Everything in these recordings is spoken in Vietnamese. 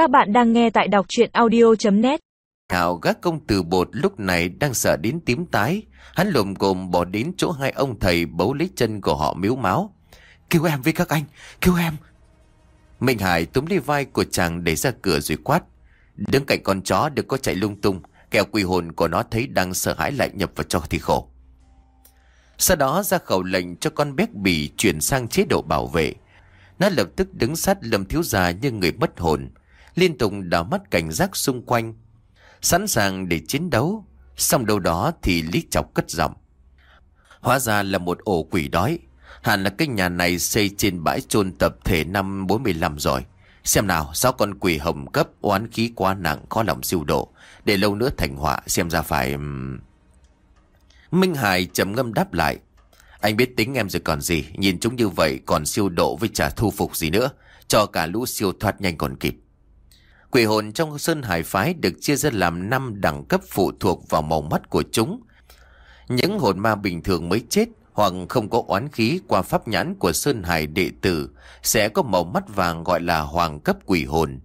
Các bạn đang nghe tại đọc chuyện audio.net Hào gác công từ bột lúc này đang sợ đến tím tái. Hắn lùm cồm bỏ đến chỗ hai ông thầy bấu lấy chân của họ miếu máu. Kêu em với các anh, kêu em. Minh Hải túm lấy vai của chàng để ra cửa rồi quát. Đứng cạnh con chó đừng có chạy lung tung. Kẻo quỷ hồn của nó thấy đang sợ hãi lại nhập vào cho thì khổ. Sau đó ra khẩu lệnh cho con bé bỉ chuyển sang chế độ bảo vệ. Nó lập tức đứng sát lâm thiếu gia như người mất hồn. Liên tục đảo mắt cảnh giác xung quanh. Sẵn sàng để chiến đấu. Xong đâu đó thì Lý Chọc cất giọng. Hóa ra là một ổ quỷ đói. Hẳn là cái nhà này xây trên bãi chôn tập thể năm 45 rồi. Xem nào, sao con quỷ hồng cấp oán khí quá nặng khó lòng siêu độ. Để lâu nữa thành họa xem ra phải... Minh Hải trầm ngâm đáp lại. Anh biết tính em rồi còn gì, nhìn chúng như vậy còn siêu độ với trả thu phục gì nữa. Cho cả lũ siêu thoát nhanh còn kịp. Quỷ hồn trong Sơn Hải Phái được chia ra làm 5 đẳng cấp phụ thuộc vào màu mắt của chúng. Những hồn ma bình thường mới chết hoặc không có oán khí qua pháp nhãn của Sơn Hải đệ tử sẽ có màu mắt vàng gọi là hoàng cấp quỷ hồn.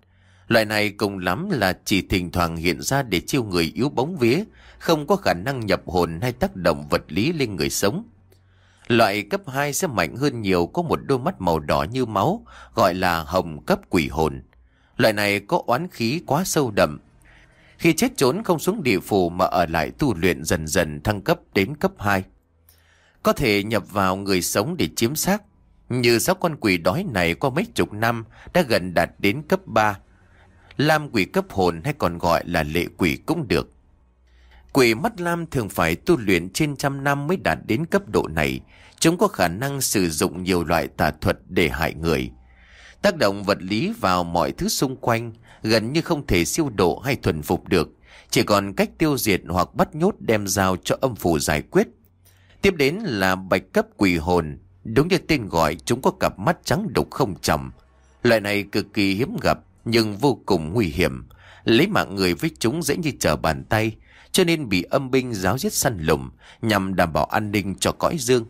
Loại này cùng lắm là chỉ thỉnh thoảng hiện ra để chiêu người yếu bóng vía, không có khả năng nhập hồn hay tác động vật lý lên người sống. Loại cấp 2 sẽ mạnh hơn nhiều có một đôi mắt màu đỏ như máu, gọi là hồng cấp quỷ hồn. Loại này có oán khí quá sâu đậm. Khi chết trốn không xuống địa phủ mà ở lại tu luyện dần dần thăng cấp đến cấp 2. Có thể nhập vào người sống để chiếm xác. Như sáu con quỷ đói này qua mấy chục năm đã gần đạt đến cấp 3. Lam quỷ cấp hồn hay còn gọi là lệ quỷ cũng được. Quỷ mắt lam thường phải tu luyện trên trăm năm mới đạt đến cấp độ này. Chúng có khả năng sử dụng nhiều loại tà thuật để hại người. Tác động vật lý vào mọi thứ xung quanh, gần như không thể siêu độ hay thuần phục được. Chỉ còn cách tiêu diệt hoặc bắt nhốt đem giao cho âm phủ giải quyết. Tiếp đến là bạch cấp quỷ hồn. Đúng như tên gọi, chúng có cặp mắt trắng đục không chầm. Loại này cực kỳ hiếm gặp, nhưng vô cùng nguy hiểm. Lấy mạng người với chúng dễ như trở bàn tay, cho nên bị âm binh giáo giết săn lùng, nhằm đảm bảo an ninh cho cõi dương.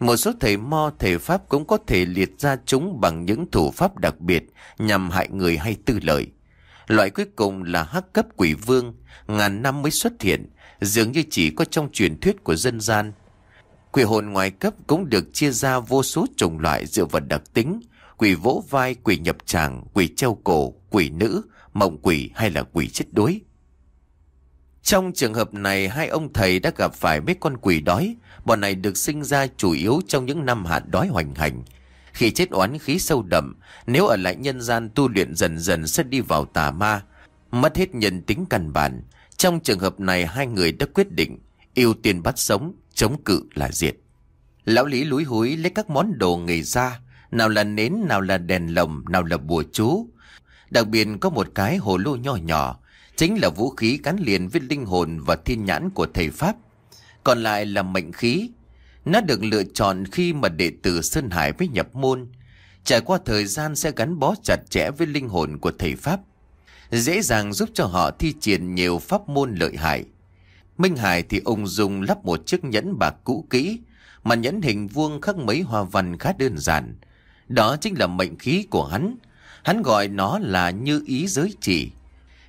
Một số thầy mo thầy Pháp cũng có thể liệt ra chúng bằng những thủ pháp đặc biệt nhằm hại người hay tư lợi. Loại cuối cùng là hắc cấp quỷ vương, ngàn năm mới xuất hiện, dường như chỉ có trong truyền thuyết của dân gian. Quỷ hồn ngoài cấp cũng được chia ra vô số chủng loại dựa vào đặc tính, quỷ vỗ vai, quỷ nhập tràng, quỷ treo cổ, quỷ nữ, mộng quỷ hay là quỷ chết đuối. Trong trường hợp này, hai ông thầy đã gặp phải mấy con quỷ đói. Bọn này được sinh ra chủ yếu trong những năm hạt đói hoành hành. Khi chết oán khí sâu đậm, nếu ở lại nhân gian tu luyện dần dần sẽ đi vào tà ma, mất hết nhân tính căn bản. Trong trường hợp này, hai người đã quyết định ưu tiên bắt sống, chống cự là diệt. Lão Lý lúi húi lấy các món đồ nghề ra, nào là nến, nào là đèn lồng, nào là bùa chú. Đặc biệt có một cái hồ lô nho nhỏ, chính là vũ khí gắn liền với linh hồn và thiên nhãn của thầy Pháp. Còn lại là mệnh khí. Nó được lựa chọn khi mà đệ tử Sơn Hải với nhập môn. Trải qua thời gian sẽ gắn bó chặt chẽ với linh hồn của thầy Pháp. Dễ dàng giúp cho họ thi triển nhiều pháp môn lợi hại. Minh Hải thì ông dùng lắp một chiếc nhẫn bạc cũ kỹ, mà nhẫn hình vuông khắc mấy hoa văn khá đơn giản. Đó chính là mệnh khí của hắn. Hắn gọi nó là như ý giới chỉ.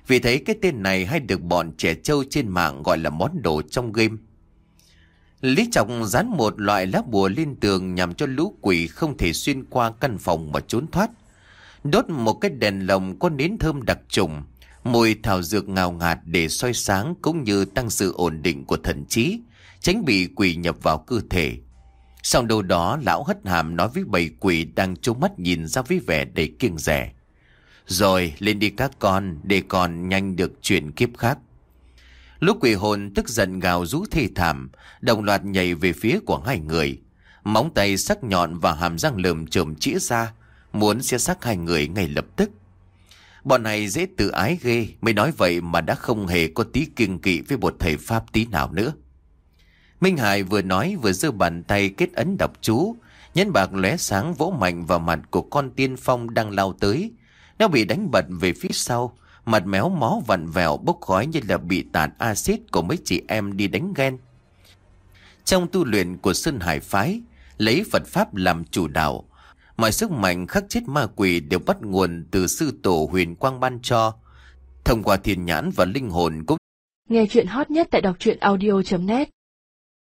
Vì thế cái tên này hay được bọn trẻ trâu trên mạng gọi là món đồ trong game. Lý Trọng dán một loại lá bùa lên tường nhằm cho lũ quỷ không thể xuyên qua căn phòng mà trốn thoát. Đốt một cái đèn lồng có nến thơm đặc trùng, mùi thảo dược ngào ngạt để soi sáng cũng như tăng sự ổn định của thần trí, tránh bị quỷ nhập vào cơ thể. Sau đâu đó lão hất hàm nói với bầy quỷ đang trông mắt nhìn ra với vẻ đầy kiêng rẻ. Rồi lên đi các con để còn nhanh được chuyển kiếp khác. Lúc quỷ hồn tức giận gào rú thê thảm, đồng loạt nhảy về phía của hai người. Móng tay sắc nhọn và hàm răng lườm trộm chĩa ra, muốn xé xác hai người ngay lập tức. Bọn này dễ tự ái ghê, mới nói vậy mà đã không hề có tí kiêng kỵ với một thầy Pháp tí nào nữa. Minh Hải vừa nói vừa giơ bàn tay kết ấn đọc chú, nhấn bạc lóe sáng vỗ mạnh vào mặt của con tiên phong đang lao tới, nó bị đánh bật về phía sau, mặt méo mó vặn vẹo bốc khói như là bị tạt axit của mấy chị em đi đánh ghen. Trong tu luyện của Sơn Hải Phái, lấy Phật Pháp làm chủ đạo, Mọi sức mạnh khắc chết ma quỷ đều bắt nguồn từ sư tổ huyền quang ban cho. Thông qua thiền nhãn và linh hồn cũng Nghe chuyện hot nhất tại đọc truyện audio.net